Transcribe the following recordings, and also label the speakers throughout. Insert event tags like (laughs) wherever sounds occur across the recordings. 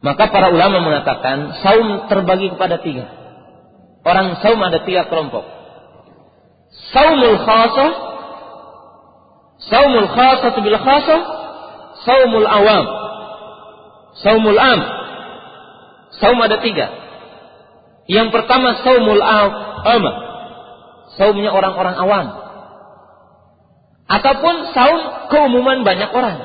Speaker 1: Maka para ulama mengatakan saum terbagi kepada tiga. Orang saum ada tiga kelompok. Saumul khasah, saumul khasah bil khasah, saumul awam, saumul am. Saum ada tiga. Yang pertama saumul am, saumnya orang-orang awam. Ataupun saum keumuman banyak orang.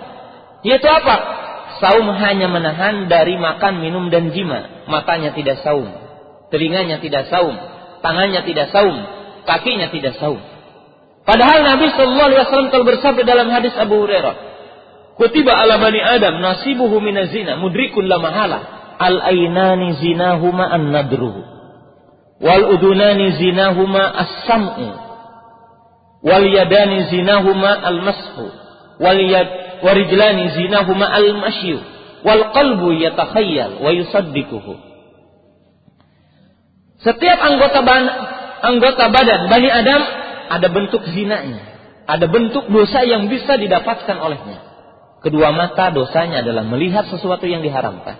Speaker 1: Yaitu apa? Saum hanya menahan dari makan, minum, dan jima. Matanya tidak saum. Telinganya tidak saum. Tangannya tidak saum. Kakinya tidak saum. Padahal Nabi Shallallahu Alaihi Wasallam kalau bersabda dalam hadis Abu Hurairah, Kutiba ala bani Adam nasibuhu minazina mudrikun la mahala. Al ainani zinahuma an nadruhu. Wal udunani zinahuma as-sam'u. Wal yadani zinahuma al-mashu. Wal yad warijlani zinahuma al-masyu wal qalbu yatakhayyal wa yusaddiquhu. Setiap anggota ban, anggota badan Bani Adam ada bentuk zinanya, ada bentuk dosa yang bisa didapatkan olehnya. Kedua mata dosanya adalah melihat sesuatu yang diharamkan.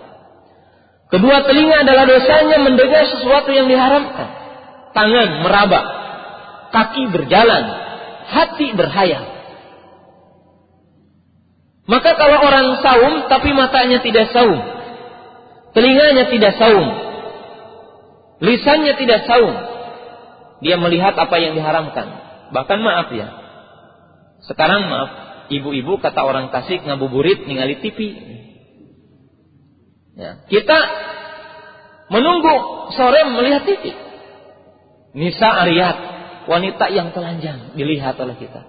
Speaker 1: Kedua telinga adalah dosanya mendengar sesuatu yang diharamkan. Tangan meraba, kaki berjalan, hati berhayal. Maka kalau orang saum tapi matanya tidak saum, telinganya tidak saum, lisannya tidak saum, dia melihat apa yang diharamkan. Bahkan maaf ya, sekarang maaf, ibu-ibu kata orang Tasik ngabuburit ningali TV. Ya, kita menunggu sore melihat TV. Nisa Ariyat, wanita yang telanjang dilihat oleh kita.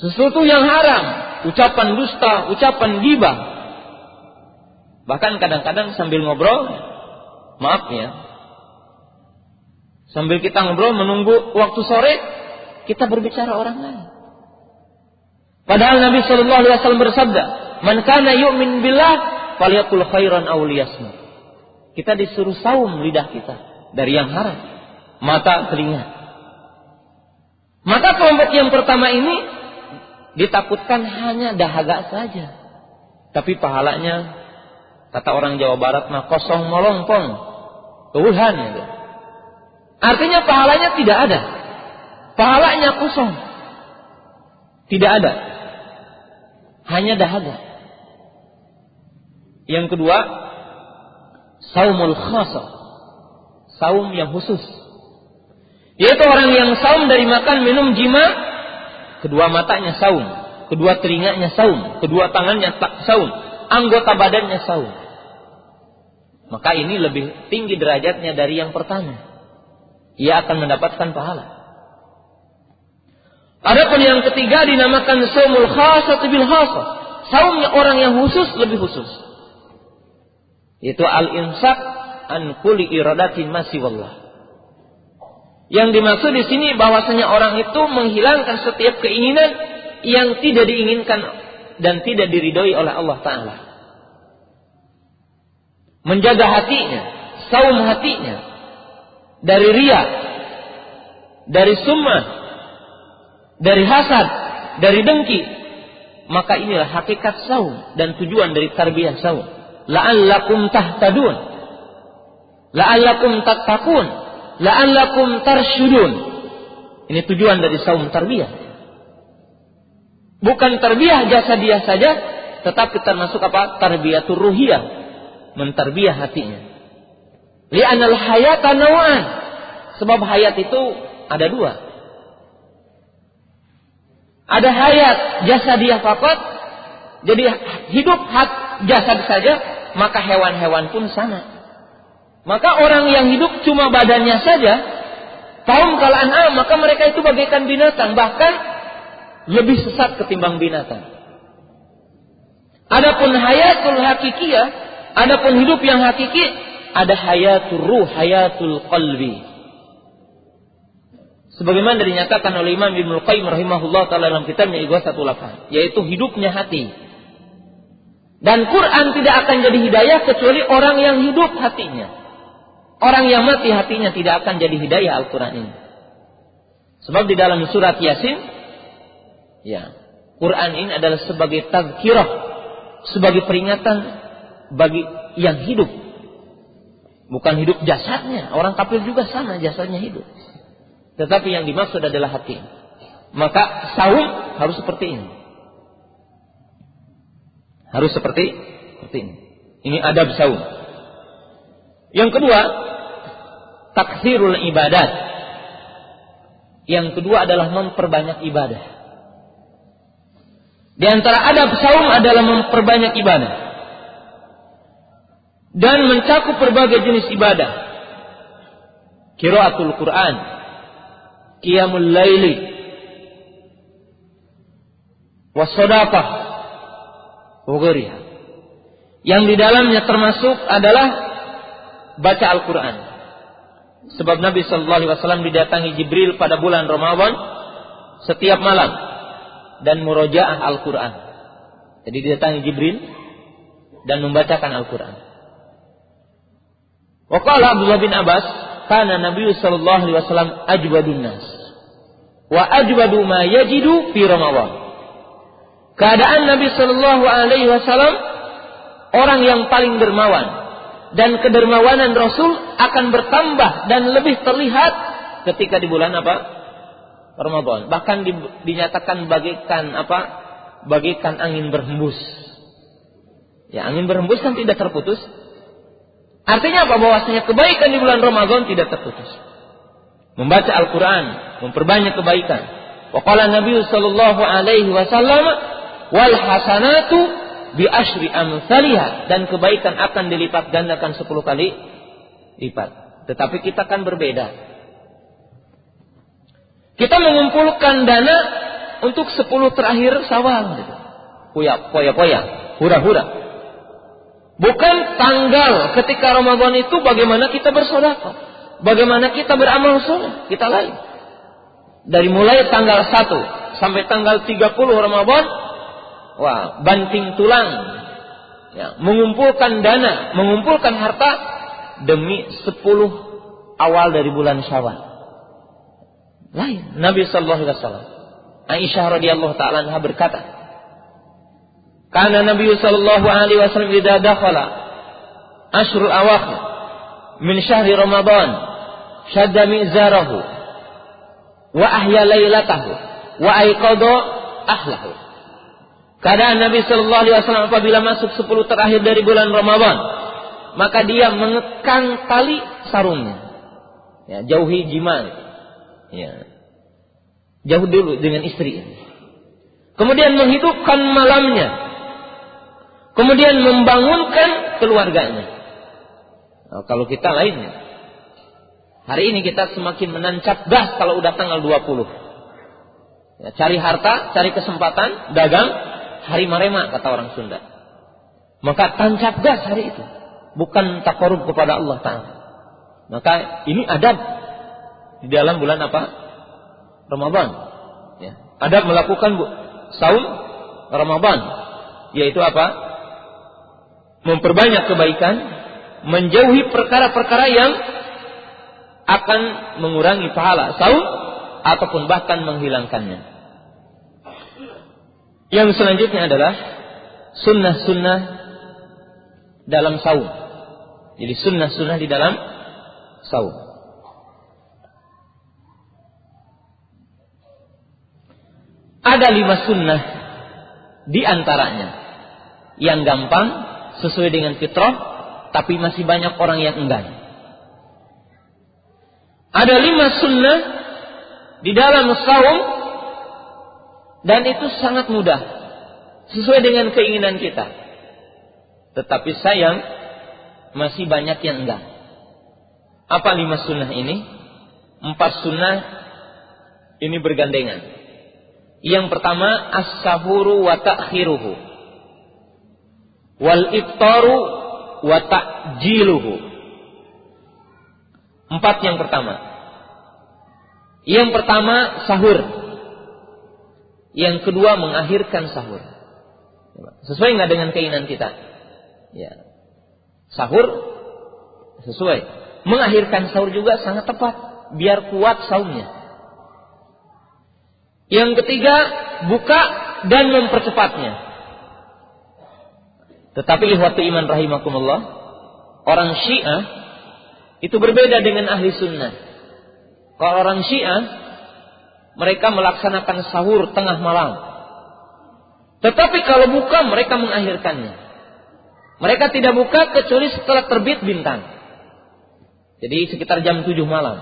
Speaker 1: Sesuatu yang haram, ucapan dusta, ucapan gibah. Bahkan kadang-kadang sambil ngobrol, maaf ya, sambil kita ngobrol menunggu waktu sore, kita berbicara orang lain. Padahal Nabi Shallallahu Alaihi Wasallam bersabda, "Man kana yu'min billah, falyakul khairan aw Kita disuruh saum lidah kita dari yang haram, mata, telinga. Maka kelompok yang pertama ini ditakutkan hanya dahaga saja. Tapi pahalanya, kata orang Jawa Barat mah kosong molongpong. Tuhan itu. Artinya pahalanya tidak ada. Pahalanya kosong. Tidak ada. Hanya dahaga. Yang kedua, saumul khasa. Saum yang khusus. Yaitu orang yang saum dari makan, minum, jima, kedua matanya saum, kedua telinganya saum, kedua tangannya tak saum, anggota badannya saum. Maka ini lebih tinggi derajatnya dari yang pertama. Ia akan mendapatkan pahala. Adapun yang ketiga dinamakan saumul khasat bil khasat. Saumnya orang yang khusus lebih khusus. Itu al-imsak an kulli iradatin masih wallah. Yang dimaksud di sini bahwasanya orang itu menghilangkan setiap keinginan yang tidak diinginkan dan tidak diridhoi oleh Allah Taala. Menjaga hatinya, saum hatinya dari ria, dari summa, dari hasad, dari dengki. Maka inilah hakikat saum dan tujuan dari tarbiyah saum. La'allakum tahtadun. La'allakum tattaqun la'allakum tarsyudun. Ini tujuan dari saum tarbiyah. Bukan tarbiyah jasa dia saja, tetapi termasuk apa? Tarbiyatul ruhiyah. Mentarbiyah hatinya. Li'anal hayata nawa'an. Sebab hayat itu ada dua. Ada hayat jasa dia fakat. Jadi hidup hak jasad saja, maka hewan-hewan pun sama. Maka orang yang hidup cuma badannya saja, kaum kal an'am, maka mereka itu bagaikan binatang, bahkan lebih sesat ketimbang binatang. Adapun hayatul hakikiyah, adapun hidup yang hakiki, ada hayatul ruh, hayatul qalbi. Sebagaimana dinyatakan oleh Imam Ibnu Qayyim rahimahullah taala dalam kitabnya Ighasatul Lafan, yaitu hidupnya hati. Dan Quran tidak akan jadi hidayah kecuali orang yang hidup hatinya. Orang yang mati hatinya tidak akan jadi hidayah Al-Quran ini. Sebab di dalam surat Yasin, ya, Quran ini adalah sebagai tazkirah, sebagai peringatan bagi yang hidup. Bukan hidup jasadnya. Orang kafir juga sama jasadnya hidup. Tetapi yang dimaksud adalah hati. Maka saum harus seperti ini. Harus seperti seperti ini. Ini adab saum. Yang kedua, taksirul ibadat. Yang kedua adalah memperbanyak ibadah. Di antara adab saum adalah memperbanyak ibadah. Dan mencakup berbagai jenis ibadah. Kiraatul Quran, Qiyamul Laili, Wagariha. Yang di dalamnya termasuk adalah baca Al-Quran. Sebab Nabi Shallallahu Alaihi Wasallam didatangi Jibril pada bulan Ramadan setiap malam dan murojaah Al-Quran. Jadi didatangi Jibril dan membacakan Al-Quran. Wakala Abdullah bin Abbas, karena Nabi Shallallahu Alaihi Wasallam ajwadun nas, wa ajwadu ma yajidu fi Ramadan. Keadaan Nabi Shallallahu Alaihi Wasallam orang yang paling dermawan dan kedermawanan Rasul akan bertambah dan lebih terlihat ketika di bulan apa? Ramadan. Bahkan di, dinyatakan bagikan apa? Bagikan angin berhembus. Ya, angin berhembus kan tidak terputus. Artinya apa? Bahwasanya kebaikan di bulan Ramadan tidak terputus. Membaca Al-Quran, memperbanyak kebaikan. Waqala Nabi sallallahu alaihi wasallam wal hasanatu bi ashri amsalha dan kebaikan akan dilipat gandakan 10 kali lipat. Tetapi kita kan berbeda. Kita mengumpulkan dana untuk 10 terakhir sawal. Puya, poya, poya, hura-hura. Bukan tanggal ketika Ramadan itu bagaimana kita bersedekah, bagaimana kita beramal soleh, kita lain. Dari mulai tanggal 1 sampai tanggal 30 Ramadan wah, banting tulang, ya, mengumpulkan dana, mengumpulkan harta demi sepuluh awal dari bulan Syawal. Lain. Nabi Shallallahu Alaihi Wasallam. Aisyah radhiyallahu taala berkata, karena Nabi Shallallahu Alaihi Wasallam tidak dakhala ashrul awakhir min syahri Ramadan syadda mizarahu wa ahya lailatahu wa aiqadha ahlahu Keadaan Nabi Shallallahu Alaihi Wasallam apabila masuk sepuluh terakhir dari bulan Ramadan, maka dia mengekang tali sarungnya. Ya, jauhi jima. Ya. Jauh dulu dengan istri. Kemudian menghidupkan malamnya. Kemudian membangunkan keluarganya. Nah, kalau kita lainnya. Hari ini kita semakin menancap gas kalau udah tanggal 20. Ya, cari harta, cari kesempatan, dagang, hari marema kata orang Sunda. Maka tancap gas hari itu. Bukan takarub kepada Allah Ta'ala. Maka ini adab di dalam bulan apa? Ramadan. Ya. Adab melakukan saum Ramadan. Yaitu apa? Memperbanyak kebaikan. Menjauhi perkara-perkara yang akan mengurangi pahala saum ataupun bahkan menghilangkannya. Yang selanjutnya adalah sunnah-sunnah dalam saum. Jadi sunnah-sunnah di dalam saum. Ada lima sunnah di antaranya yang gampang sesuai dengan fitrah, tapi masih banyak orang yang enggan. Ada lima sunnah di dalam saum dan itu sangat mudah. Sesuai dengan keinginan kita. Tetapi sayang, masih banyak yang enggak. Apa lima sunnah ini? Empat sunnah ini bergandengan. Yang pertama, as-sahuru wa ta'khiruhu. Wal iftaru wa ta'jiluhu. Empat yang pertama. Yang pertama, sahur. Yang kedua mengakhirkan sahur. Sesuai nggak dengan keinginan kita? Ya. Sahur sesuai. Mengakhirkan sahur juga sangat tepat biar kuat sahurnya. Yang ketiga, buka dan mempercepatnya. Tetapi ihwatu iman rahimakumullah, orang Syiah itu berbeda dengan ahli sunnah. Kalau orang Syiah, mereka melaksanakan sahur tengah malam. Tetapi kalau buka, mereka mengakhirkannya. Mereka tidak buka kecuali setelah terbit bintang. Jadi sekitar jam 7 malam.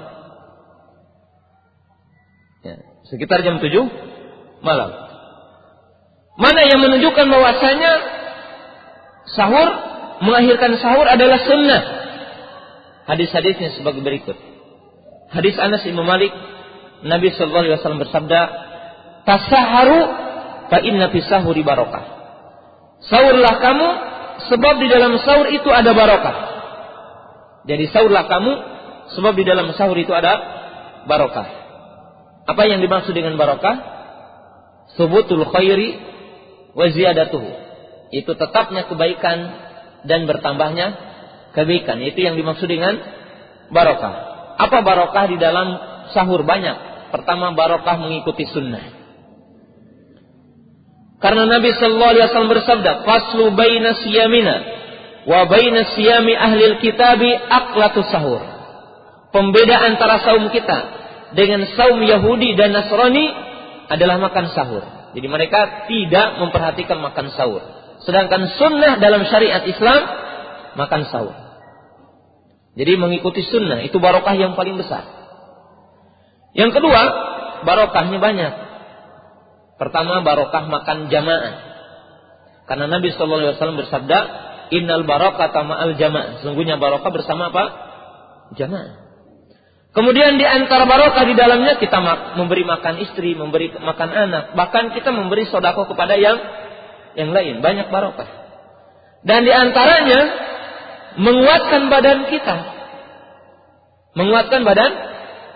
Speaker 1: Ya, sekitar jam 7 malam. Mana yang menunjukkan bahwasanya sahur mengakhirkan sahur adalah sunnah. Hadis-hadisnya sebagai berikut. Hadis Anas Imam Malik, Nabi Shallallahu Alaihi Wasallam bersabda, "Tasaharu fa inna fi sahuri barokah." Sahurlah kamu, sebab di dalam sahur itu ada barokah. Jadi sahurlah kamu, sebab di dalam sahur itu ada barokah. Apa yang dimaksud dengan barokah? Subutul khairi wa ziyadatuhu. Itu tetapnya kebaikan dan bertambahnya kebaikan. Itu yang dimaksud dengan barokah. Apa barokah di dalam sahur banyak? Pertama barokah mengikuti sunnah. Karena Nabi Shallallahu Alaihi Wasallam bersabda, "Faslu baina siyamina wa baina siyami ahli kitabi aklatu sahur." Pembeda antara saum kita dengan saum Yahudi dan Nasrani adalah makan sahur. Jadi mereka tidak memperhatikan makan sahur. Sedangkan sunnah dalam syariat Islam makan sahur. Jadi mengikuti sunnah itu barokah yang paling besar. Yang kedua, barokahnya banyak. Pertama, barokah makan jamaah. Karena Nabi Shallallahu Alaihi Wasallam bersabda, Innal barokah ma'al jamaah. Sesungguhnya barokah bersama apa? Jamaah. Kemudian di antara barokah di dalamnya kita memberi makan istri, memberi makan anak, bahkan kita memberi sodako kepada yang yang lain, banyak barokah. Dan di antaranya menguatkan badan kita. Menguatkan badan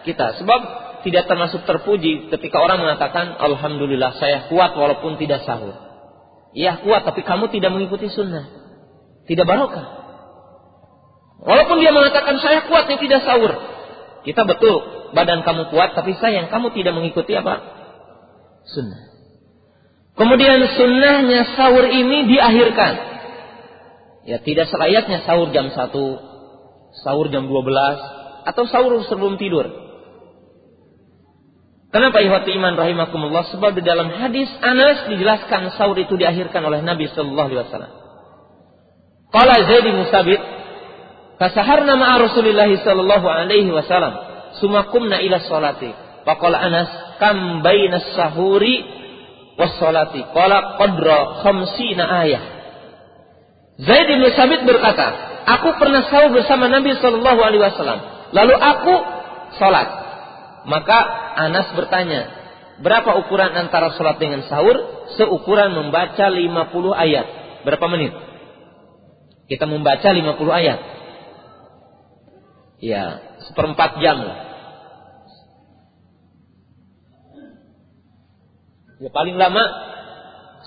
Speaker 1: kita. Sebab tidak termasuk terpuji ketika orang mengatakan Alhamdulillah saya kuat walaupun tidak sahur. Ya kuat tapi kamu tidak mengikuti sunnah. Tidak barokah. Walaupun dia mengatakan saya kuat yang tidak sahur. Kita betul badan kamu kuat tapi sayang kamu tidak mengikuti apa? Sunnah. Kemudian sunnahnya sahur ini diakhirkan. Ya tidak selayaknya sahur jam 1, sahur jam 12, atau sahur sebelum tidur. Kenapa ihwati iman rahimakumullah? Sebab di dalam hadis Anas dijelaskan sahur itu diakhirkan oleh Nabi Shallallahu Alaihi Wasallam. Qala Zaid bin Sabit, kasaharna ma'a Rasulillah Sallallahu Alaihi Wasallam, sumakumna ila salati. Faqala Anas, kam bainas sahuri wassalati qala qadra khamsina ayah Zaid bin Sabit berkata aku pernah sahur bersama Nabi Shallallahu alaihi wasallam lalu aku salat maka Anas bertanya berapa ukuran antara salat dengan sahur seukuran membaca 50 ayat berapa menit kita membaca 50 ayat ya seperempat jam Ya paling lama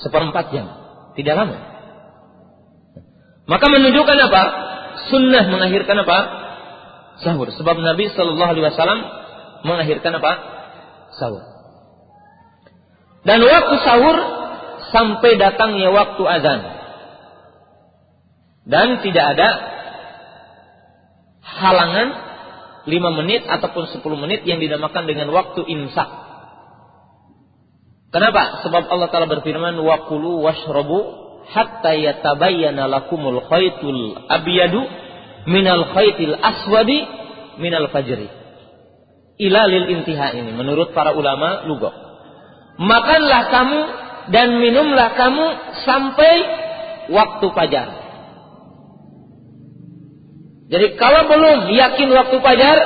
Speaker 1: seperempat jam. Tidak lama. Maka menunjukkan apa? Sunnah mengakhirkan apa? Sahur. Sebab Nabi Shallallahu Alaihi Wasallam mengakhirkan apa? Sahur. Dan waktu sahur sampai datangnya waktu azan. Dan tidak ada halangan lima menit ataupun 10 menit yang dinamakan dengan waktu imsak. Kenapa? Sebab Allah Ta'ala berfirman, Wakulu washrobu hatta yatabayyana lakumul khaytul abiyadu minal khaytil aswadi minal fajri. Ila lil intiha ini menurut para ulama lugah. Makanlah kamu dan minumlah kamu sampai waktu fajar. Jadi kalau belum yakin waktu fajar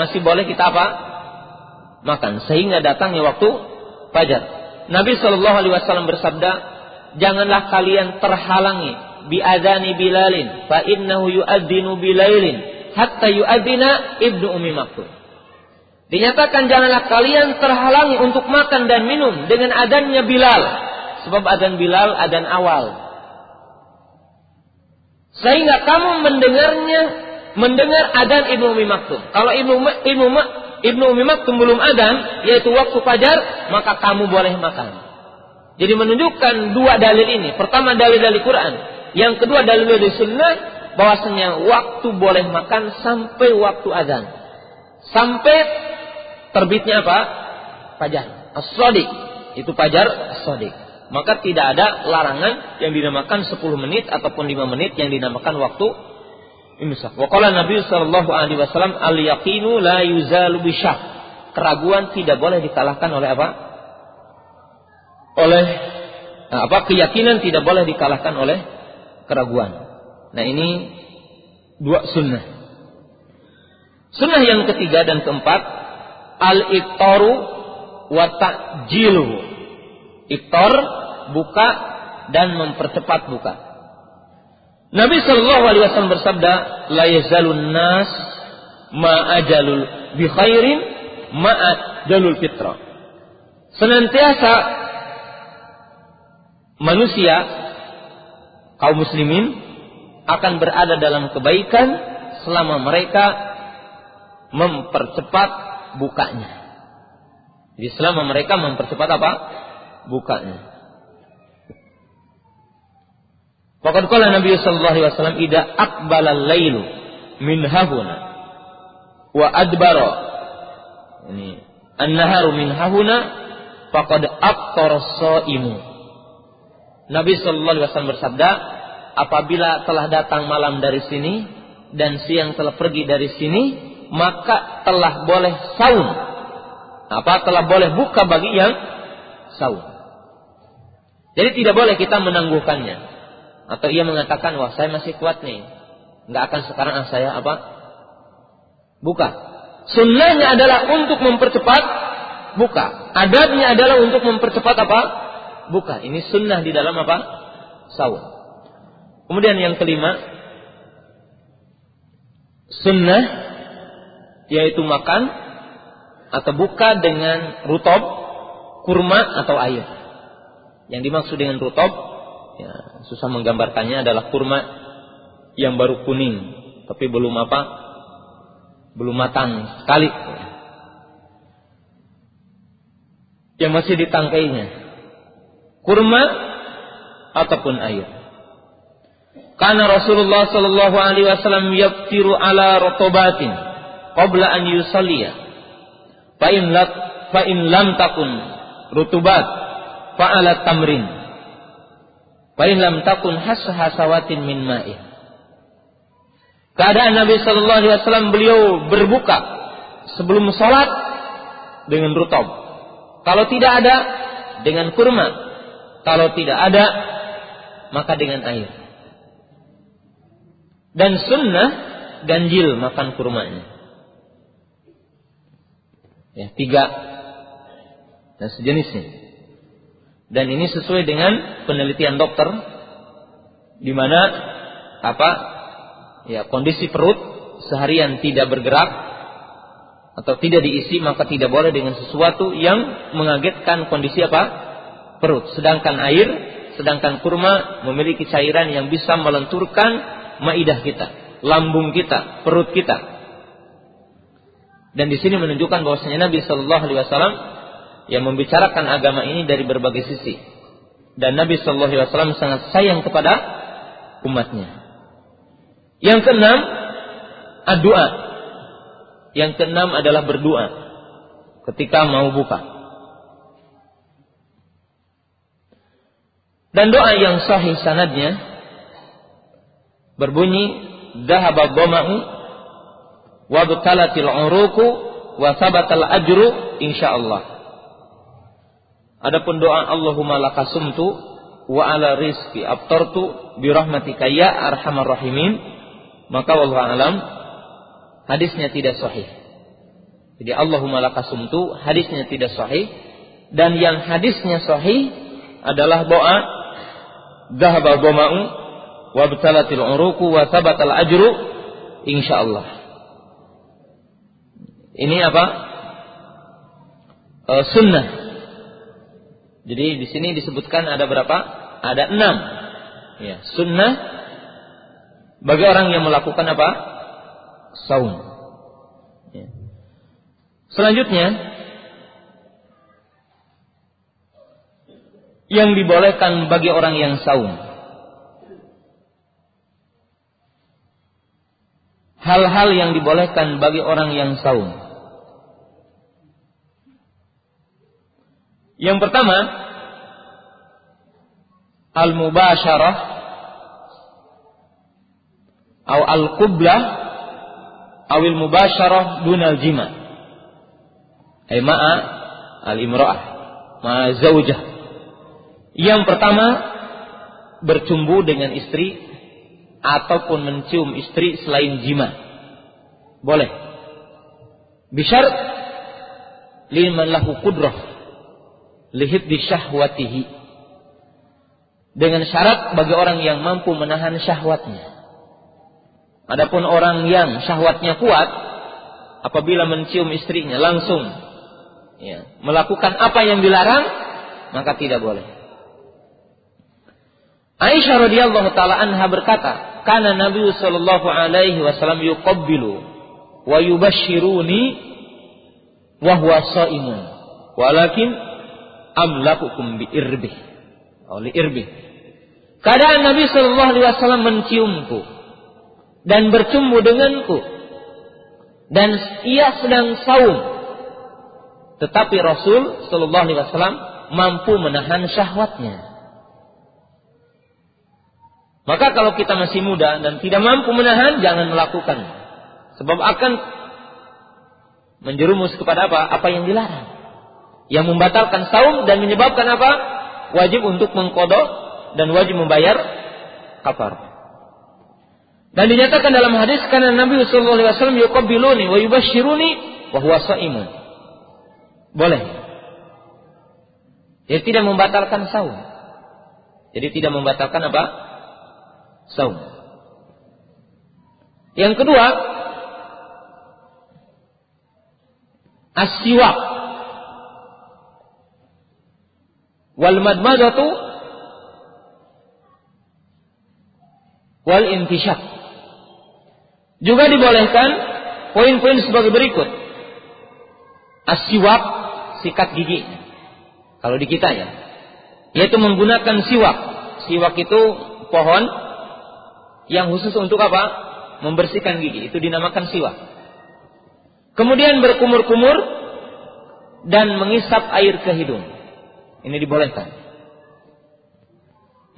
Speaker 1: masih boleh kita apa? Makan sehingga datangnya waktu fajar. Nabi Shallallahu Alaihi Wasallam bersabda, janganlah kalian terhalangi bi adani Bilalin, fa innahu yu'adzinu bilailin hatta yu'adzina ibnu Umi Maktum. Dinyatakan janganlah kalian terhalangi untuk makan dan minum dengan adannya Bilal. Sebab adan Bilal adan awal. Sehingga kamu mendengarnya mendengar adan Ibnu Umi Maktum. Kalau Ibnu Ibnu Ibnu Umi Maktum belum adan, yaitu waktu fajar, maka kamu boleh makan. Jadi menunjukkan dua dalil ini. Pertama dalil dari Quran. Yang kedua dalil dari sunnah bahwasanya waktu boleh makan sampai waktu azan. Sampai terbitnya apa? Fajar. As-sadiq. Itu fajar as-sadiq. Maka tidak ada larangan yang dinamakan 10 menit ataupun 5 menit yang dinamakan waktu imsak. Wa qala Nabi sallallahu alaihi wasallam al-yaqinu la yuzalu. Keraguan tidak boleh dikalahkan oleh apa? Oleh nah, apa? Keyakinan tidak boleh dikalahkan oleh keraguan. Nah, ini dua sunnah. Sunnah yang ketiga dan keempat al-iftaru wa ta'jilu. Iftar buka dan mempercepat buka. Nabi Shallallahu Alaihi Wasallam bersabda, "La yazalun nas ma'ajalul bi khairin ma'ajalul fitra." Senantiasa manusia kaum muslimin akan berada dalam kebaikan selama mereka mempercepat bukanya. Jadi selama mereka mempercepat apa? Bukanya. Faqad qala Nabi sallallahu alaihi wasallam aqbala al-lailu min hahuna wa adbara ini an-naharu min hahuna faqad aftara. Nabi sallallahu alaihi wasallam bersabda, apabila telah datang malam dari sini dan siang telah pergi dari sini, maka telah boleh saum. Apa telah boleh buka bagi yang saum. Jadi tidak boleh kita menangguhkannya. Atau ia mengatakan, wah saya masih kuat nih. Nggak akan sekarang ah, saya apa? Buka. Sunnahnya adalah untuk mempercepat buka. Adabnya adalah untuk mempercepat apa? Buka. Ini sunnah di dalam apa? Sahur. Kemudian yang kelima, sunnah yaitu makan atau buka dengan rutob, kurma atau air. Yang dimaksud dengan rutob ya, susah menggambarkannya adalah kurma yang baru kuning tapi belum apa belum matang sekali. Yang masih ditangkainya kurma ataupun air. Karena Rasulullah Shallallahu Alaihi Wasallam yaftiru ala rotobatin qabla an yusalliya fa in fa in lam takun rutubat fa ala tamrin Fa'in lam takun hasawatin min ma'in. Keadaan Nabi Shallallahu Alaihi Wasallam beliau berbuka sebelum sholat dengan rutob. Kalau tidak ada dengan kurma. Kalau tidak ada maka dengan air. Dan sunnah ganjil makan kurmanya. Ya, tiga dan sejenisnya. Dan ini sesuai dengan penelitian dokter di mana apa? Ya, kondisi perut seharian tidak bergerak atau tidak diisi maka tidak boleh dengan sesuatu yang mengagetkan kondisi apa? perut. Sedangkan air, sedangkan kurma memiliki cairan yang bisa melenturkan maidah kita, lambung kita, perut kita. Dan di sini menunjukkan bahwasanya Nabi Shallallahu Alaihi Wasallam yang membicarakan agama ini dari berbagai sisi. Dan Nabi Shallallahu Alaihi Wasallam sangat sayang kepada umatnya. Yang keenam, doa. Yang keenam adalah berdoa ketika mau buka. Dan doa yang sahih sanadnya berbunyi dhahaba dhama'u wa btalatil uruku wa sabatal ajru insyaallah. Adapun doa Allahumma lakasumtu wa ala rizki abtartu bi rahmatika ya arhamar rahimin maka wallahu alam hadisnya tidak sahih. Jadi Allahumma lakasumtu hadisnya tidak sahih dan yang hadisnya sahih adalah doa dhahaba dhama'u wa btalatil uruku wa thabatal ajru insyaallah ini apa e, sunnah jadi di sini disebutkan ada berapa ada enam ya sunnah bagi orang yang melakukan apa saum ya. selanjutnya yang dibolehkan bagi orang yang saum. Hal-hal yang dibolehkan bagi orang yang saum. Yang pertama, al-mubasyarah atau al-qublah atau al-mubasyarah dunal jima. Ay ma'a al-imra'ah, ma'a zaujah. Yang pertama, bercumbu dengan istri ataupun mencium istri selain jima. Boleh. Bishar liman lahu qudrah lihibdi syahwatihi. Dengan syarat bagi orang yang mampu menahan syahwatnya. Adapun orang yang syahwatnya kuat apabila mencium istrinya langsung ya, melakukan apa yang dilarang maka tidak boleh. Aisyah radhiyallahu taala anha berkata, "Kana Nabi sallallahu alaihi wasallam yuqabbilu wa yubashshiruni wa huwa shaimun. Walakin amlakukum bi irbih." Oleh irbih. Keadaan Nabi sallallahu alaihi wasallam menciumku dan bercumbu denganku dan ia sedang saum. Tetapi Rasul sallallahu alaihi wasallam mampu menahan syahwatnya. Maka kalau kita masih muda dan tidak mampu menahan, jangan melakukan. Sebab akan menjerumus kepada apa? Apa yang dilarang. Yang membatalkan saum dan menyebabkan apa? Wajib untuk mengkodok dan wajib membayar kafar. Dan dinyatakan dalam hadis karena Nabi sallallahu alaihi wasallam yuqabbiluni wa yubashshiruni wa. Boleh. Jadi tidak membatalkan saum. Jadi tidak membatalkan apa? saum. Yang kedua, asyiwak wal madmadatu wal intishak. Juga dibolehkan poin-poin sebagai berikut. Asyiwak, sikat gigi. Kalau di kita ya. Yaitu menggunakan siwak. Siwak itu pohon yang khusus untuk apa? Membersihkan gigi. Itu dinamakan siwak. Kemudian berkumur-kumur dan mengisap air ke hidung. Ini dibolehkan.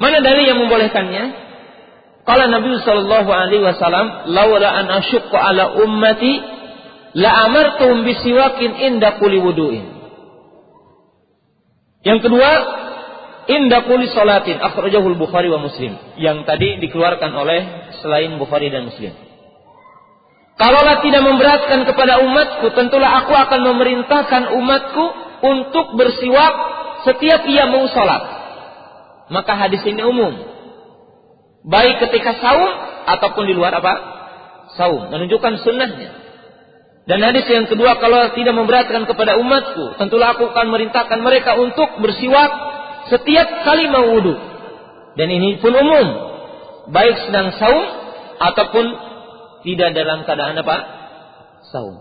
Speaker 1: Mana dalil yang membolehkannya? Kalau Nabi Shallallahu Alaihi Wasallam, laula an asyukku ala ummati, la amartum bisiwakin inda kuli wuduin. Yang kedua, Inda kuli salatin akhrajahul Bukhari wa Muslim. Yang tadi dikeluarkan oleh selain Bukhari dan Muslim. Kalaulah tidak memberatkan kepada umatku, tentulah aku akan memerintahkan umatku untuk bersiwak setiap ia mau sholat. Maka hadis ini umum. Baik ketika saum ataupun di luar apa? Saum. Menunjukkan sunnahnya. Dan hadis yang kedua, kalau tidak memberatkan kepada umatku, tentulah aku akan merintahkan mereka untuk bersiwak setiap kali mau wudhu. Dan ini pun umum. Baik sedang saum ataupun tidak dalam keadaan apa? Saum.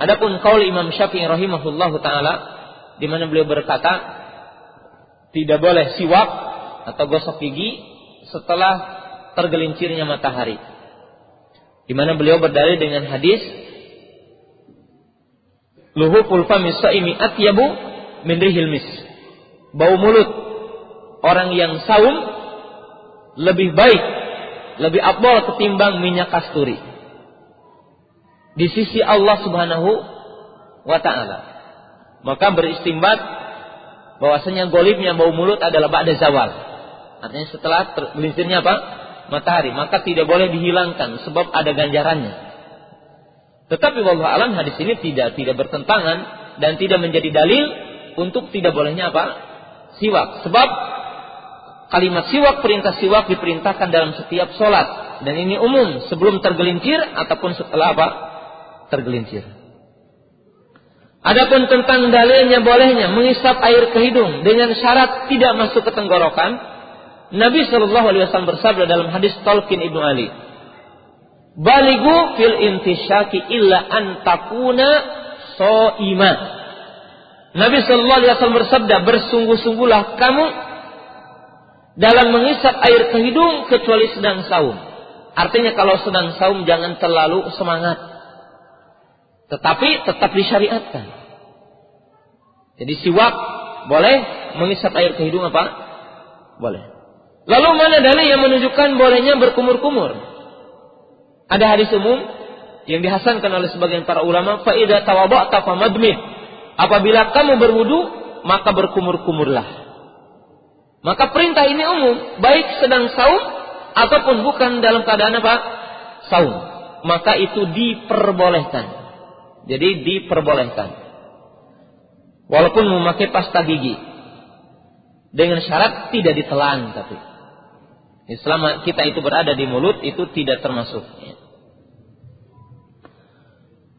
Speaker 1: Adapun kaul Imam Syafi'i rahimahullahu taala di mana beliau berkata tidak boleh siwak atau gosok gigi setelah tergelincirnya matahari. Di mana beliau berdalil dengan hadis luhuful fami saimi atyabu min rihil mis bau mulut orang yang saum lebih baik, lebih abdol ketimbang minyak kasturi. Di sisi Allah Subhanahu wa taala. Maka beristimbat bahwasanya golibnya bau mulut adalah ba'da zawal. Artinya setelah tergelincirnya apa? Matahari. Maka tidak boleh dihilangkan sebab ada ganjarannya. Tetapi wallahu alam hadis ini tidak tidak bertentangan dan tidak menjadi dalil untuk tidak bolehnya apa? siwak. Sebab kalimat siwak, perintah siwak diperintahkan dalam setiap sholat. Dan ini umum sebelum tergelincir ataupun setelah apa? Tergelincir. Adapun tentang dalilnya bolehnya mengisap air ke hidung dengan syarat tidak masuk ke tenggorokan, Nabi Shallallahu Alaihi Wasallam bersabda dalam hadis Tolkien ibnu Ali, Baligu fil intisyaki illa antakuna so'ima. Nabi Shallallahu Alaihi Wasallam bersabda, bersungguh-sungguhlah kamu dalam mengisap air ke hidung kecuali sedang saum. Artinya kalau sedang saum jangan terlalu semangat. Tetapi tetap disyariatkan. Jadi siwak boleh mengisap air ke hidung apa? Boleh. Lalu mana dalil yang menunjukkan bolehnya berkumur-kumur? Ada hadis umum yang dihasankan oleh sebagian para ulama, faida tawaba'ta famadmid. Apabila kamu berwudu, maka berkumur-kumurlah. Maka perintah ini umum, baik sedang saum ataupun bukan dalam keadaan apa? Saum. Maka itu diperbolehkan. Jadi diperbolehkan. Walaupun memakai pasta gigi. Dengan syarat tidak ditelan tapi. Selama kita itu berada di mulut itu tidak termasuk.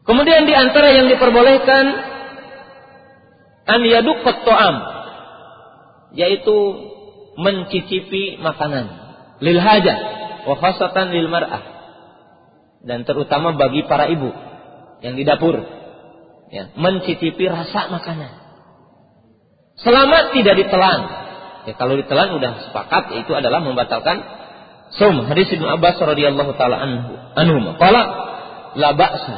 Speaker 1: Kemudian di antara yang diperbolehkan an yaduqqat ta'am yaitu mencicipi makanan lil hajat wa khasatan lil mar'ah dan terutama bagi para ibu yang di dapur. Ya, mencicipi rasa makanan. Selama tidak ditelan. Ya kalau ditelan udah sepakat itu adalah membatalkan saum. Hadis Ibnu Abbas radhiyallahu taala anhu. Anhu qala la ba'sa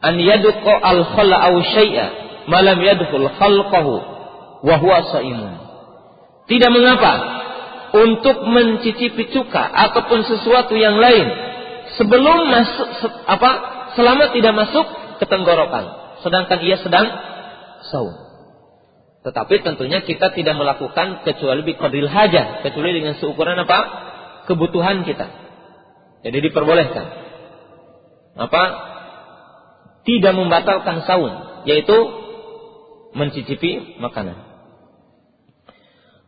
Speaker 1: an yadqa al khala aw syai'a malam yadkhul khalqahu wa huwa saimun. Tidak mengapa untuk mencicipi cuka ataupun sesuatu yang lain sebelum masuk apa selama tidak masuk ke tenggorokan sedangkan ia sedang saum tetapi tentunya kita tidak melakukan kecuali biqadril hajah, kecuali dengan seukuran apa? kebutuhan kita. Jadi diperbolehkan. Apa? Tidak membatalkan saum, yaitu mencicipi makanan.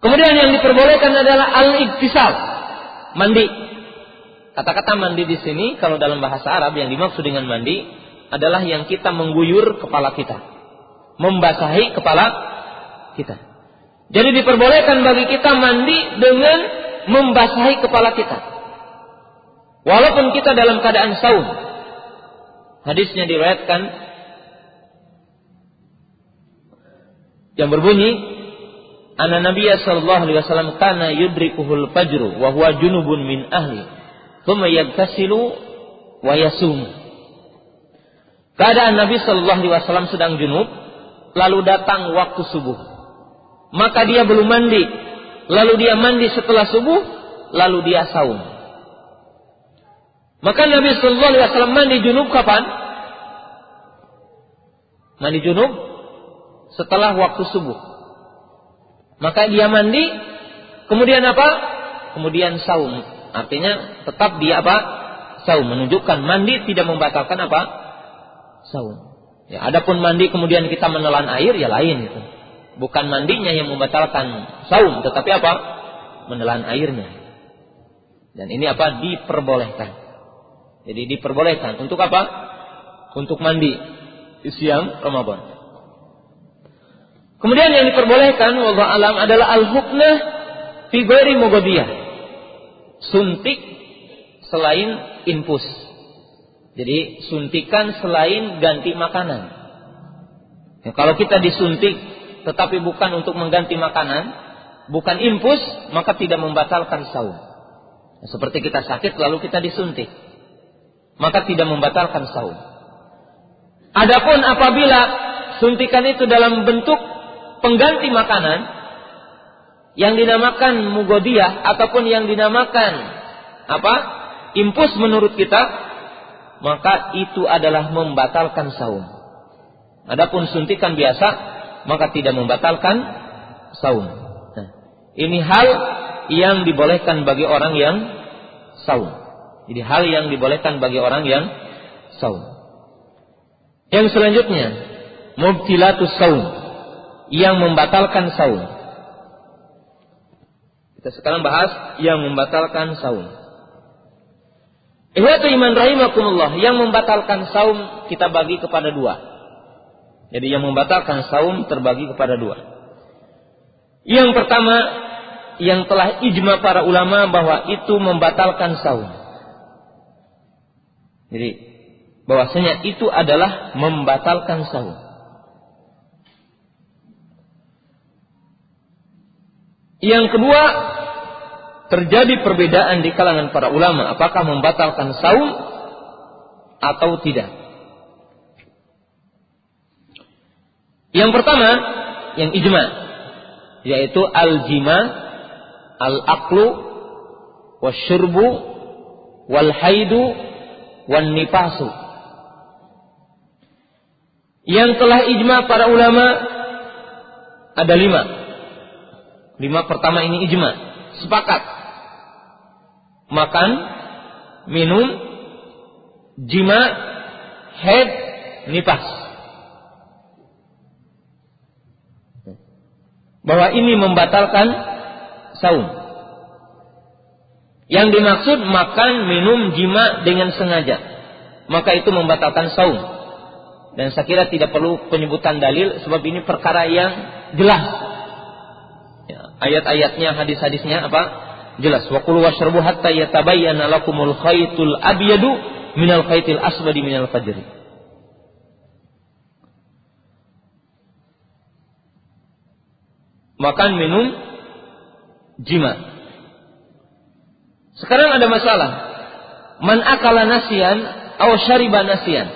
Speaker 1: Kemudian yang diperbolehkan adalah al-iktisal, mandi. Kata-kata mandi di sini kalau dalam bahasa Arab yang dimaksud dengan mandi adalah yang kita mengguyur kepala kita. Membasahi kepala kita. Jadi diperbolehkan bagi kita mandi dengan membasahi kepala kita. Walaupun kita dalam keadaan saum. Hadisnya diriwayatkan yang berbunyi Anna Nabiya sallallahu alaihi wasallam kana yudrikuhul fajru wa huwa junubun min ahli. Yagtasilu wa yasum. Keadaan Nabi sallallahu alaihi wasallam sedang junub lalu datang waktu subuh maka dia belum mandi. Lalu dia mandi setelah subuh, lalu dia saum. Maka Nabi Sallallahu Alaihi Wasallam mandi junub kapan? Mandi junub setelah waktu subuh. Maka dia mandi, kemudian apa? Kemudian saum. Artinya tetap dia apa? Saum. Menunjukkan mandi tidak membatalkan apa? Saum. Ya, adapun mandi kemudian kita menelan air ya lain itu. Bukan mandinya yang membatalkan saum, tetapi apa? Menelan airnya. Dan ini apa? Diperbolehkan. Jadi diperbolehkan. Untuk apa? Untuk mandi di siang Ramadan. Kemudian yang diperbolehkan wallahu alam adalah al-huknah fi ghairi mugodiyah. Suntik selain infus. Jadi suntikan selain ganti makanan. Ya, kalau kita disuntik tetapi bukan untuk mengganti makanan, bukan infus, maka tidak membatalkan saum. Seperti kita sakit lalu kita disuntik, maka tidak membatalkan saum. Adapun apabila suntikan itu dalam bentuk pengganti makanan yang dinamakan mugodiah ataupun yang dinamakan apa? impus menurut kita, maka itu adalah membatalkan saum. Adapun suntikan biasa maka tidak membatalkan saum. Nah, ini hal yang dibolehkan bagi orang yang saum. Jadi hal yang dibolehkan bagi orang yang saum. Yang selanjutnya, mubtilatus saum yang membatalkan saum. Kita sekarang bahas yang membatalkan saum. Ihwatu iman rahimakumullah, yang membatalkan saum kita bagi kepada dua. Jadi yang membatalkan saum terbagi kepada dua. Yang pertama, yang telah ijma para ulama bahwa itu membatalkan saum. Jadi bahwasanya itu adalah membatalkan saum. Yang kedua, terjadi perbedaan di kalangan para ulama apakah membatalkan saum atau tidak. Yang pertama, yang ijma, yaitu al-jima, al-aqlu, wasyurbu, wal haidu, wan nifasu. Yang telah ijma para ulama ada lima. Lima pertama ini ijma, sepakat. Makan, minum, jima, head, nifas. bahwa ini membatalkan saum. Yang dimaksud makan, minum, jima dengan sengaja. Maka itu membatalkan saum. Dan saya kira tidak perlu penyebutan dalil sebab ini perkara yang jelas. Ya, ayat-ayatnya, hadis-hadisnya apa? Jelas. Wa qul washrabu hatta yatabayyana lakumul khaytul abyadu minal khaytil aswadi minal fajri. makan minum jima. Sekarang ada masalah. Man akala nasian atau syariba nasian.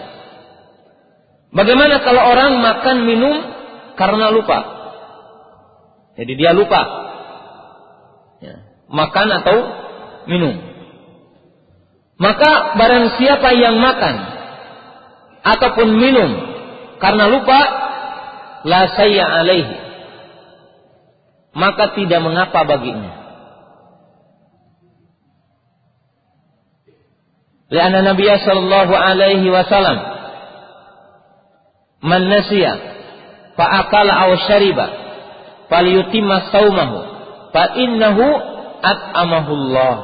Speaker 1: Bagaimana kalau orang makan minum karena lupa? Jadi dia lupa. Ya. Makan atau minum. Maka barang siapa yang makan ataupun minum karena lupa la saya alaihi maka tidak mengapa baginya. Karena Nabi sallallahu alaihi wasallam man nasiya fa akala aw falyutimma saumahu fa innahu at'amahu Allah.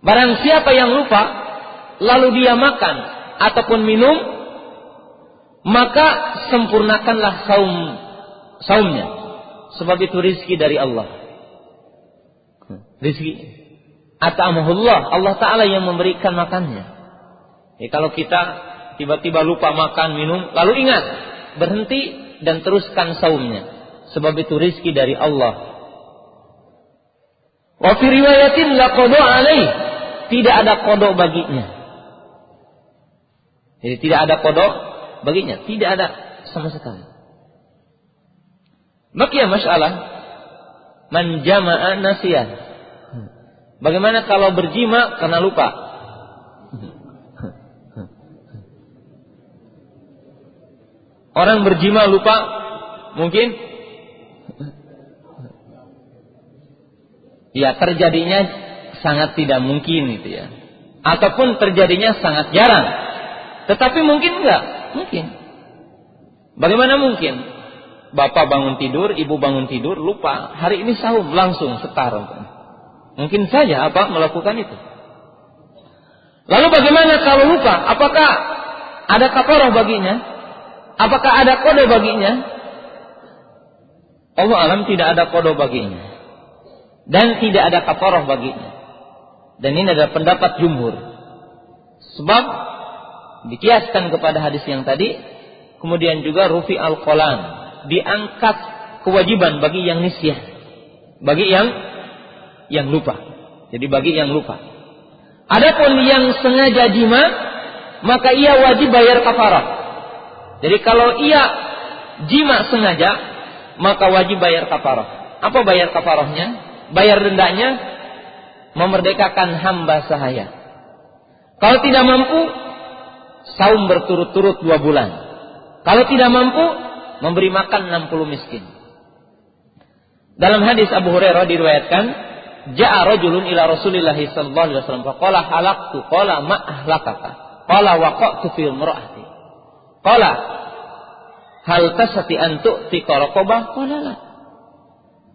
Speaker 1: Barang siapa yang lupa lalu dia makan ataupun minum maka sempurnakanlah saum saumnya. Sebab itu rizki dari Allah. Rizki atamahullah. Allah Ta'ala yang memberikan makannya. Ya, kalau kita tiba-tiba lupa makan minum lalu ingat berhenti dan teruskan saumnya sebab itu rizki dari Allah wa fi riwayatin la alaih tidak ada kodok baginya jadi tidak ada kodok baginya. Tidak ada sama sekali. Maka masalah menjamaah nasiah. Bagaimana kalau berjima karena lupa? Orang berjima lupa mungkin ya terjadinya sangat tidak mungkin itu ya. Ataupun terjadinya sangat jarang. Tetapi mungkin enggak Mungkin. Bagaimana mungkin? Bapak bangun tidur, ibu bangun tidur, lupa. Hari ini sahur langsung setar. Mungkin saja apa melakukan itu. Lalu bagaimana kalau lupa? Apakah ada kafarah baginya? Apakah ada kode baginya? Allah alam tidak ada kode baginya. Dan tidak ada kafarah baginya. Dan ini adalah pendapat jumhur. Sebab dikiaskan kepada hadis yang tadi kemudian juga rufi al qalam diangkat kewajiban bagi yang nisyah bagi yang yang lupa jadi bagi yang lupa adapun yang sengaja jima maka ia wajib bayar kafarah jadi kalau ia jima sengaja maka wajib bayar kafarah. Apa bayar kafarahnya? Bayar dendanya memerdekakan hamba sahaya. Kalau tidak mampu saum berturut-turut dua bulan. Kalau tidak mampu, memberi makan 60 miskin. Dalam hadis Abu Hurairah diriwayatkan, Ja'a rajulun ila Rasulillah sallallahu alaihi wasallam faqala halaqtu qala ma ahlakaka? Qala waqa'tu fi imra'ati qala hal tasati an tu'ti qaraqabah qala la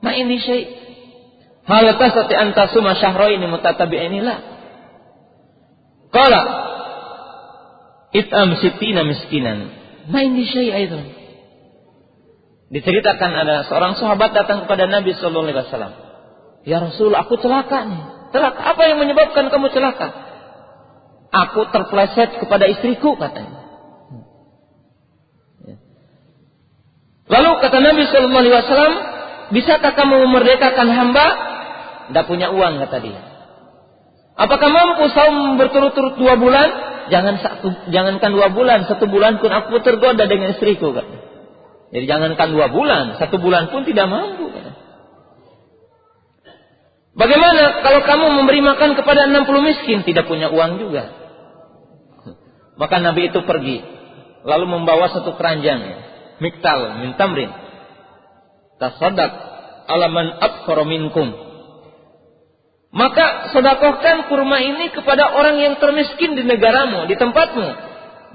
Speaker 1: ma ini syai hal tasati an tasuma syahraini mutatabi'aini la qala It'am sitina miskinan. Main di syai itu. Diceritakan ada seorang sahabat datang kepada Nabi Sallallahu Alaihi Wasallam. Ya Rasul, aku celaka nih. Celaka. Apa yang menyebabkan kamu celaka? Aku terpleset kepada istriku katanya. Ya. Lalu kata Nabi Shallallahu Alaihi Wasallam, bisakah kamu memerdekakan hamba? Tidak punya uang kata dia. Apakah mampu saum berturut-turut dua bulan? Jangan satu, jangankan dua bulan, satu bulan pun aku tergoda dengan istriku. Kata. Jadi jangankan dua bulan, satu bulan pun tidak mampu. Kata. Bagaimana kalau kamu memberi makan kepada 60 miskin tidak punya uang juga? (laughs) Maka Nabi itu pergi lalu membawa satu keranjang miktal min tamrin. Tasaddaq ala man minkum. Maka sedekahkan kurma ini kepada orang yang termiskin di negaramu di tempatmu.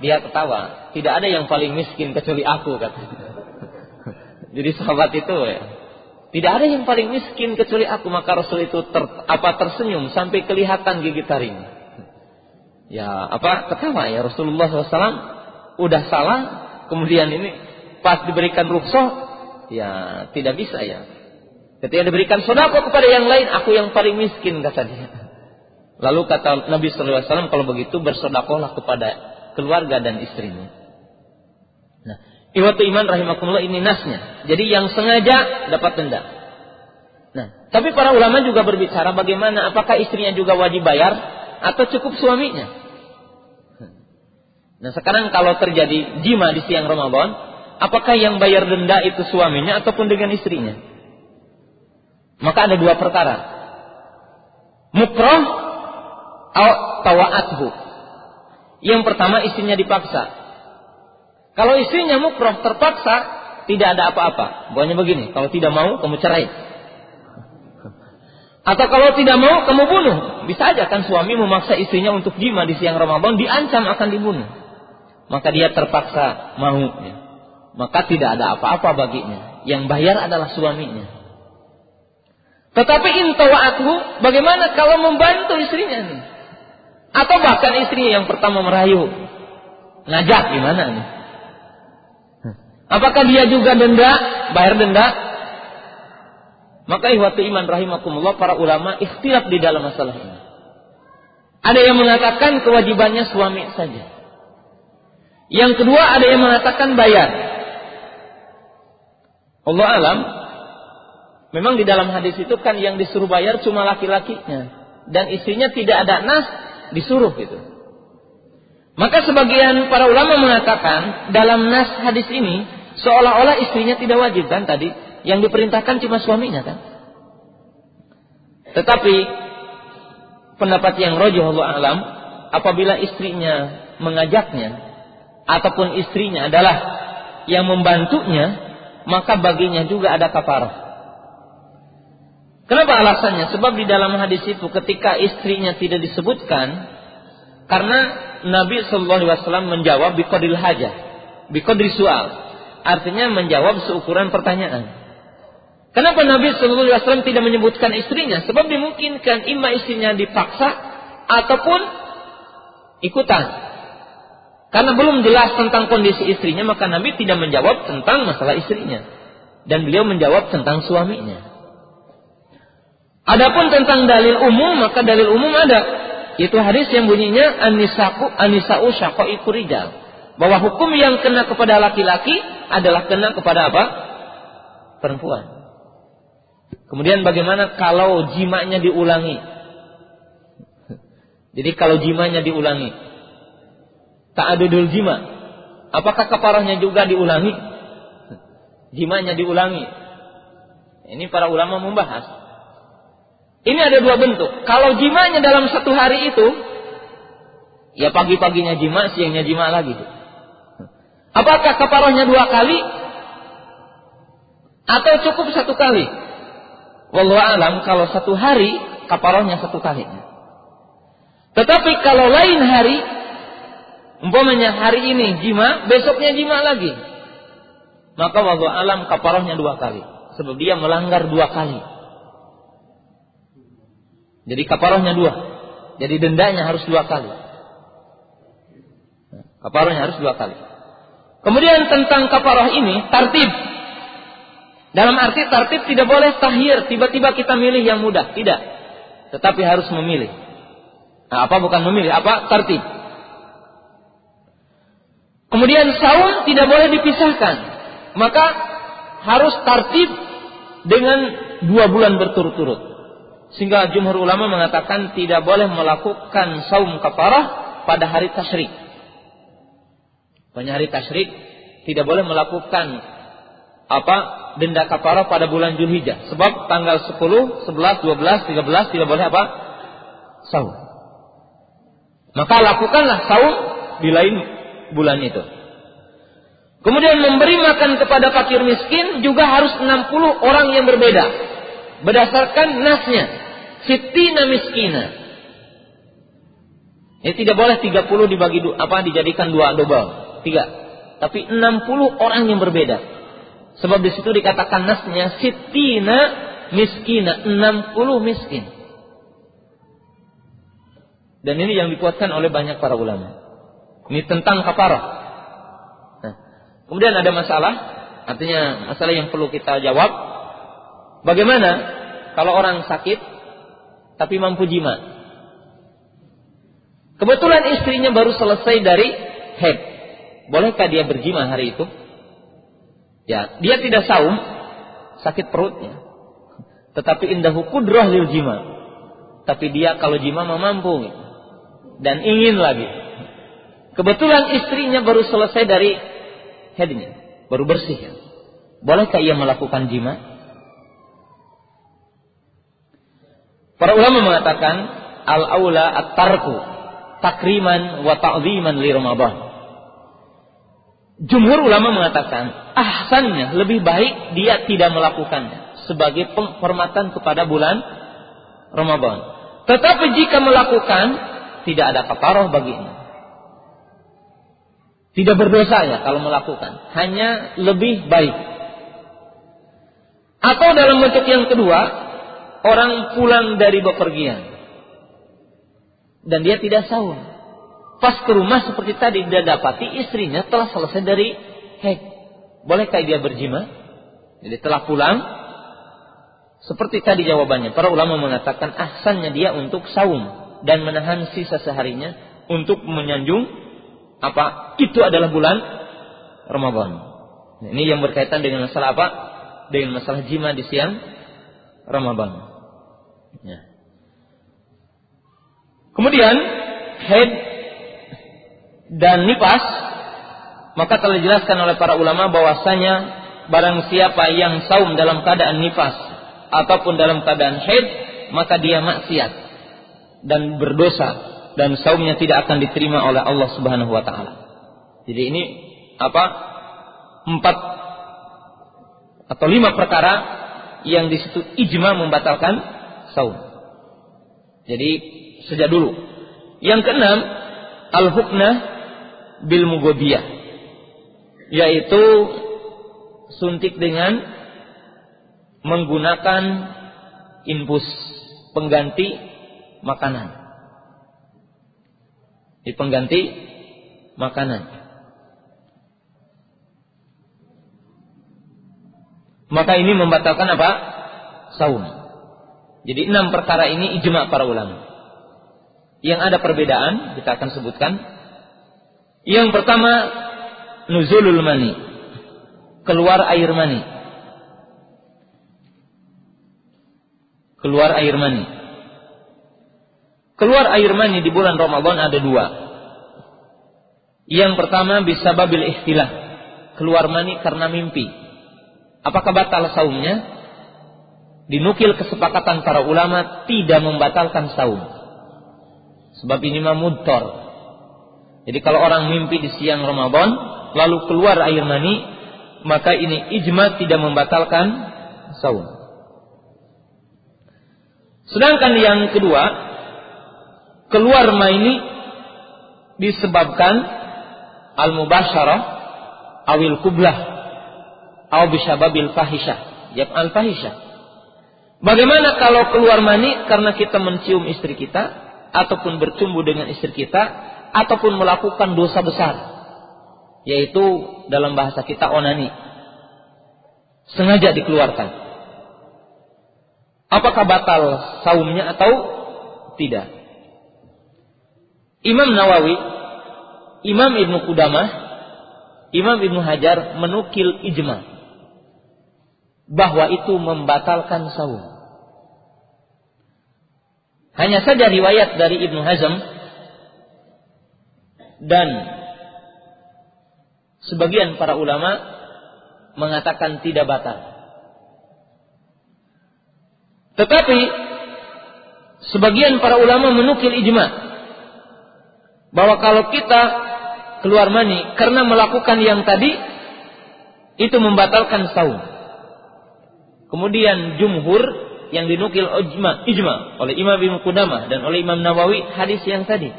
Speaker 1: Dia ketawa. Tidak ada yang paling miskin kecuali aku kata (laughs) jadi sahabat itu ya. Tidak ada yang paling miskin kecuali aku. Maka Rasul itu ter, apa tersenyum sampai kelihatan gigi taring. Ya apa ketawa. Ya Rasulullah SAW udah salah kemudian ini pas diberikan rukhsah ya tidak bisa ya. Ketika diberikan sodako kepada yang lain, aku yang paling miskin kata dia. Lalu kata Nabi SAW, kalau begitu bersodakohlah kepada keluarga dan istrinya. Nah, iwatu iman rahimakumullah ini nasnya. Jadi yang sengaja dapat denda. Nah, tapi para ulama juga berbicara bagaimana apakah istrinya juga wajib bayar atau cukup suaminya. Nah, sekarang kalau terjadi jima di siang Ramadan, apakah yang bayar denda itu suaminya ataupun dengan istrinya? Maka ada dua perkara. Mukroh atau tawaathu. Yang pertama istrinya dipaksa. Kalau istrinya mukroh terpaksa, tidak ada apa-apa. Pokoknya begini, kalau tidak mau kamu cerai. Atau kalau tidak mau kamu bunuh. Bisa aja kan suami memaksa istrinya untuk jima di siang Ramadan diancam akan dibunuh. Maka dia terpaksa mau. Ya maka tidak ada apa-apa baginya. Yang bayar adalah suaminya. Tetapi intawaathu, bagaimana kalau membantu istrinya? Atau bahkan istrinya yang pertama merayu. Ngajak gimana nih? Apakah dia juga denda, bayar denda? Maka ihwatu iman rahimakumullah para ulama ikhtilaf di dalam masalah ini. Ada yang mengatakan kewajibannya suami saja. Yang kedua ada yang mengatakan bayar. Allah alam, memang di dalam hadis itu kan yang disuruh bayar cuma laki-lakinya dan istrinya tidak ada nas disuruh gitu. Maka sebagian para ulama mengatakan dalam nas hadis ini seolah-olah istrinya tidak wajib kan tadi yang diperintahkan cuma suaminya kan. Tetapi pendapat yang rojoh Allah alam apabila istrinya mengajaknya ataupun istrinya adalah yang membantunya maka baginya juga ada kafarah. Kenapa alasannya? Sebab di dalam hadis itu ketika istrinya tidak disebutkan karena Nabi Shallallahu Alaihi Wasallam menjawab biqadil hajah, biqadri soal, artinya menjawab seukuran pertanyaan. Kenapa Nabi Shallallahu Alaihi Wasallam tidak menyebutkan istrinya? Sebab dimungkinkan imam istrinya dipaksa ataupun ikutan. Karena belum jelas tentang kondisi istrinya, maka Nabi tidak menjawab tentang masalah istrinya. Dan beliau menjawab tentang suaminya. Adapun tentang dalil umum, maka dalil umum ada. Itu hadis yang bunyinya anisa'u anisa'u syaqaiqu rijal. Bahwa hukum yang kena kepada laki-laki adalah kena kepada apa? Perempuan. Kemudian bagaimana kalau jimanya diulangi? Jadi kalau jimanya diulangi, ta'adudul jima. Apakah kafarahnya juga diulangi? Jimanya diulangi. Ini para ulama membahas. Ini ada dua bentuk. Kalau jimanya dalam satu hari itu, ya pagi-paginya jima, siangnya jima lagi. Apakah kafarahnya dua kali? Atau cukup satu kali? Wallahu alam kalau satu hari kafarahnya satu kali. Tetapi kalau lain hari Umpamanya hari ini jima, besoknya jima lagi. Maka waktu alam kaparahnya dua kali. Sebab dia melanggar dua kali. Jadi kaparahnya dua. Jadi dendanya harus dua kali. Kaparahnya harus dua kali. Kemudian tentang kaparah ini, tartib. Dalam arti tartib tidak boleh tahir. Tiba-tiba kita milih yang mudah. Tidak. Tetapi harus memilih. Nah, apa bukan memilih? Apa? Tartib. Kemudian saum tidak boleh dipisahkan. Maka harus tartib dengan dua bulan berturut-turut. Sehingga jumhur ulama mengatakan tidak boleh melakukan saum kafarah pada hari tasyrik. Pada hari tasyrik tidak boleh melakukan apa denda kafarah pada bulan Julhijjah. Sebab tanggal 10, 11, 12, 13 tidak boleh apa? Saum. Maka lakukanlah saum di lain bulan itu. Kemudian memberi makan kepada fakir miskin juga harus 60 orang yang berbeda. Berdasarkan nasnya. Sitina miskina. Ya tidak boleh 30 dibagi apa dijadikan dua double. Tiga. Tapi 60 orang yang berbeda. Sebab di situ dikatakan nasnya sitina miskina, 60 miskin. Dan ini yang dikuatkan oleh banyak para ulama. Ini tentang kafarah. Nah, kemudian ada masalah, artinya masalah yang perlu kita jawab. Bagaimana kalau orang sakit tapi mampu jima? Kebetulan istrinya baru selesai dari head. Bolehkah dia berjima hari itu? Ya, dia tidak saum, sakit perutnya. Tetapi indah kudrah lil jima. Tapi dia kalau jima mampu dan ingin lagi. Kebetulan istrinya baru selesai dari headnya, baru bersih. Bolehkah ia melakukan jima? Para ulama mengatakan al aula at-tarku takriman wa ta'ziman li Ramadan. Jumhur ulama mengatakan ahsannya lebih baik dia tidak melakukannya sebagai penghormatan kepada bulan Ramadan. Tetapi jika melakukan tidak ada kafaroh baginya. Tidak berdosa ya kalau melakukan, hanya lebih baik. Atau dalam bentuk yang kedua, orang pulang dari bepergian dan dia tidak sahur. Pas ke rumah seperti tadi dia dapati istrinya telah selesai dari haid. Bolehkah dia berjima? Jadi telah pulang. Seperti tadi jawabannya. Para ulama mengatakan ahsannya dia untuk saum dan menahan sisa seharinya untuk menyanjung apa? Itu adalah bulan Ramadan. Ini yang berkaitan dengan masalah apa? Dengan masalah jima di siang Ramadan. Ya. Kemudian haid dan nifas maka telah dijelaskan oleh para ulama bahwasanya barang siapa yang saum dalam keadaan nifas ataupun dalam keadaan haid maka dia maksiat dan berdosa dan saumnya tidak akan diterima oleh Allah Subhanahu wa taala. Jadi ini apa? Empat atau lima perkara yang di situ ijma membatalkan saum. Jadi sejak dulu. Yang keenam, al-huknah bil mugobiyah yaitu suntik dengan menggunakan infus pengganti makanan di pengganti makanan maka ini membatalkan apa saum jadi enam perkara ini ijma para ulama yang ada perbedaan kita akan sebutkan yang pertama nuzulul mani. Keluar air mani. Keluar air mani. Keluar air mani di bulan Ramadan ada dua. Yang pertama bisa babil istilah. Keluar mani karena mimpi. Apakah batal saumnya? Dinukil kesepakatan para ulama tidak membatalkan saum. Sebab ini mamudtor jadi kalau orang mimpi di siang Ramadan lalu keluar air mani, maka ini ijma tidak membatalkan saum. Sedangkan yang kedua, keluar mani disebabkan al-mubasyarah awil kublah aw bisababil fahisyah, yab al fahisyah. Bagaimana kalau keluar mani karena kita mencium istri kita ataupun bercumbu dengan istri kita ataupun melakukan dosa besar yaitu dalam bahasa kita onani sengaja dikeluarkan apakah batal saumnya atau tidak Imam Nawawi Imam Ibnu Qudamah Imam Ibnu Hajar menukil ijma bahwa itu membatalkan saum. Hanya saja riwayat dari Ibnu Hazm dan sebagian para ulama mengatakan tidak batal. Tetapi sebagian para ulama menukil ijma bahwa kalau kita keluar mani karena melakukan yang tadi itu membatalkan saum. Kemudian jumhur yang dinukil ijma, ijma oleh Imam Ibnu Qudamah dan oleh Imam Nawawi hadis yang tadi.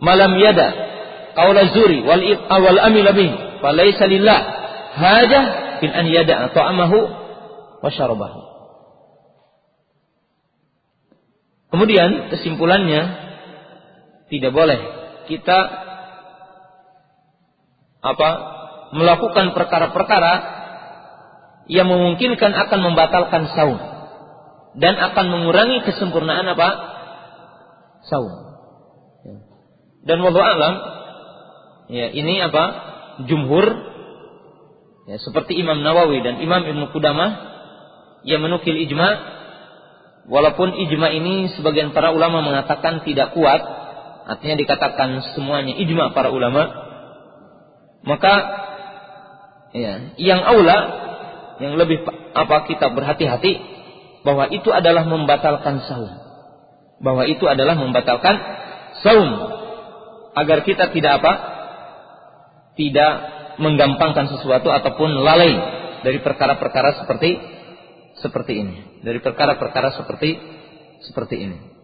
Speaker 1: Malam yada qaula zuri wal awal amil bih falaysa lillah hajah bin an yada ta'amahu wa syarabahu. Kemudian kesimpulannya tidak boleh kita apa melakukan perkara-perkara yang memungkinkan akan membatalkan saum dan akan mengurangi kesempurnaan apa? saum. Ya. Dan wallahu alam ya ini apa? jumhur ya seperti Imam Nawawi dan Imam Ibnu Qudamah yang menukil ijma walaupun ijma ini sebagian para ulama mengatakan tidak kuat artinya dikatakan semuanya ijma para ulama maka ya yang aula yang lebih apa kita berhati-hati bahwa itu adalah membatalkan saum. Bahwa itu adalah membatalkan saum agar kita tidak apa? Tidak menggampangkan sesuatu ataupun lalai dari perkara-perkara seperti seperti ini. Dari perkara-perkara seperti seperti ini.